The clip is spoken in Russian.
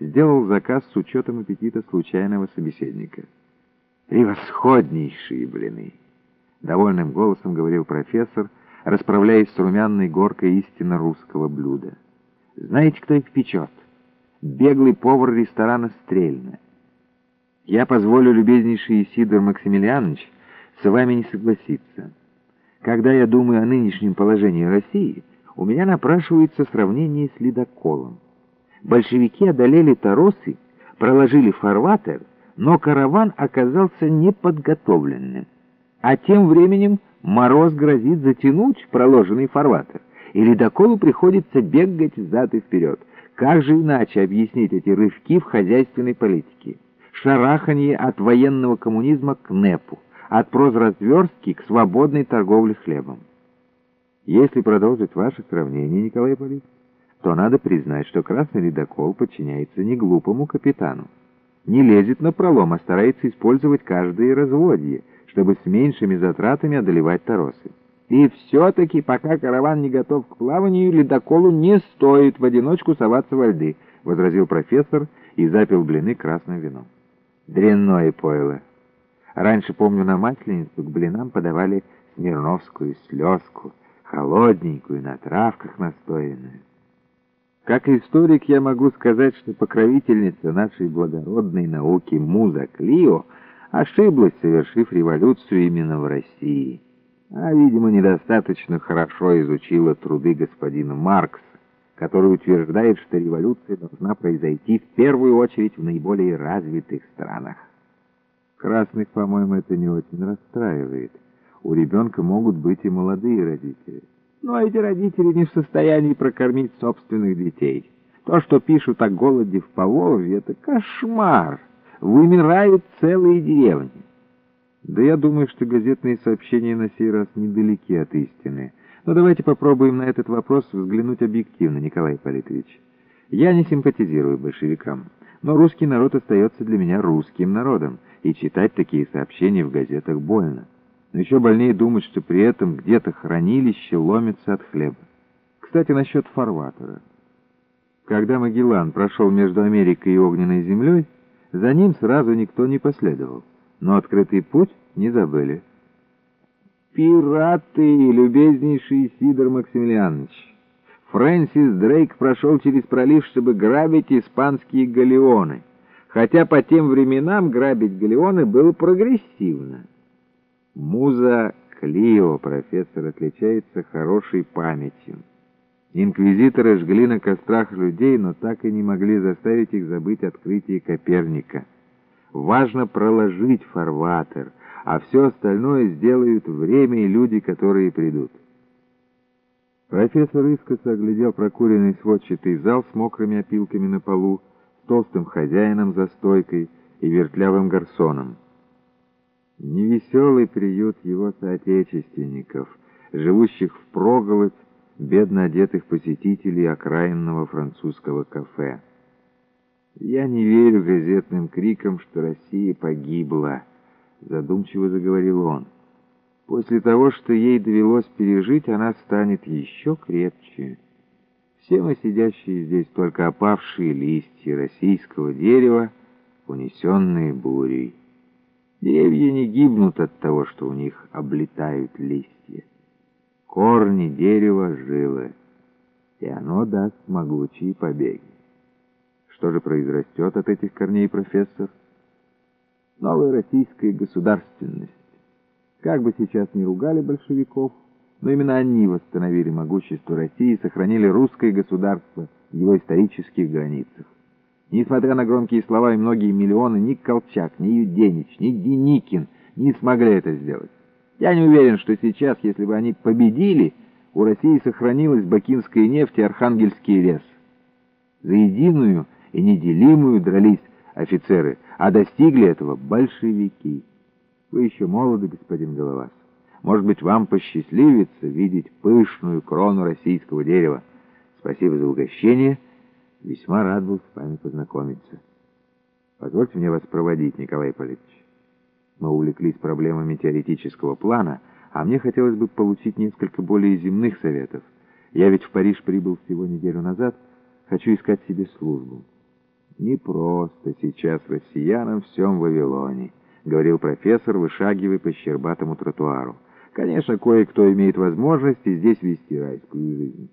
сделал заказ с учетом аппетита случайного собеседника. «Превосходнейшие блины!» — довольным голосом говорил профессор, расправляясь с румяной горкой истинно русского блюда. «Знаете, кто их печет? Беглый повар ресторана «Стрельна». Я позволю, любезнейший Сидор Максимилианович, с вами не согласиться. Когда я думаю о нынешнем положении России, у меня напрашивается сравнение с ледоколом. Большевики одолели Таросы, проложили фарватер, но караван оказался неподготовленным. А тем временем мороз грозит затянуть проложенный фарватер, и ледоколу приходится бегать взад и вперед. Как же иначе объяснить эти рывки в хозяйственной политике? Шараханье от военного коммунизма к НЭПу, от прозразверстки к свободной торговле хлебом. Если продолжить ваше сравнение, Николай Ипполитович, то надо признать, что красный ледокол подчиняется не глупому капитану. Не лезет на пролом, а старается использовать каждое разводье, чтобы с меньшими затратами одолевать торосы. И все-таки, пока караван не готов к плаванию, ледоколу не стоит в одиночку соваться во льды, — возразил профессор и запил блины красным вином. Дрянное пойло. Раньше, помню, на Масленицу к блинам подавали смирновскую слезку, холодненькую, на травках настоянную. Как историк я могу сказать, что покровительница нашей благородной науки Муза Клио ошиблась, совершив революцию именно в России. А, видимо, недостаточно хорошо изучила труды господина Маркса, который утверждает, что революция должна произойти в первую очередь в наиболее развитых странах. Красных, по-моему, это не очень расстраивает. У ребенка могут быть и молодые родители. Но эти родители не в состоянии прокормить собственных детей. То, что пишут о голоде в Поволжье, это кошмар. Вымирают целые деревни. Да я думаю, что газетные сообщения на сей раз недалеки от истины. Но давайте попробуем на этот вопрос взглянуть объективно, Николай Ипполитович. Я не симпатизирую большевикам, но русский народ остается для меня русским народом, и читать такие сообщения в газетах больно. Но еще больнее думать, что при этом где-то хранилище ломится от хлеба. Кстати, насчет фарватера. Когда Магеллан прошел между Америкой и Огненной землей, за ним сразу никто не последовал, но открытый путь не забыли. «Пираты, любезнейший Сидор Максимилианович!» Фрэнсис Дрейк прошел через пролив, чтобы грабить испанские галеоны, хотя по тем временам грабить галеоны было прогрессивно. Муза Клио, профессор, отличается хорошей памятью. Инквизиторы жгли на кострах людей, но так и не могли заставить их забыть открытие Коперника. Важно проложить фарватер, а все остальное сделают время и люди, которые придут. Профессор искоса оглядел прокуренный сводчатый зал с мокрыми опилками на полу, толстым хозяином за стойкой и вертлявым гарсоном. Невеселый приют его соотечественников, живущих в проголодь, бедно одетых посетителей окраинного французского кафе. «Я не верю газетным крикам, что Россия погибла», — задумчиво заговорил он. «После того, что ей довелось пережить, она станет еще крепче. Все мы, сидящие здесь, только опавшие листья российского дерева, унесенные бурей». Деревья не гибнут от того, что у них облетают листья. Корни дерева жилы, и оно даст могучие побеги. Что же произрастет от этих корней, профессор? Новая российская государственность. Как бы сейчас ни ругали большевиков, но именно они восстановили могущество России и сохранили русское государство в его исторических границах. Несмотря на громкие слова и многие миллионы, ни Колчак, ни Юденич, ни Деникин не смогли это сделать. Я не уверен, что сейчас, если бы они победили, у России сохранилась бакинская нефть и архангельский лес. За единую и неделимую дрались офицеры, а достигли этого большевики. Вы еще молоды, господин Головас. Может быть, вам посчастливится видеть пышную крону российского дерева. Спасибо за угощение — Весьма рад был с вами познакомиться. Позвольте мне вас проводить, Николай Ипполитович. Мы увлеклись проблемами теоретического плана, а мне хотелось бы получить несколько более земных советов. Я ведь в Париж прибыл всего неделю назад, хочу искать себе службу. «Не просто сейчас россиянам всем Вавилоне», — говорил профессор, вышагивая по щербатому тротуару. «Конечно, кое-кто имеет возможность здесь вести райскую жизнь».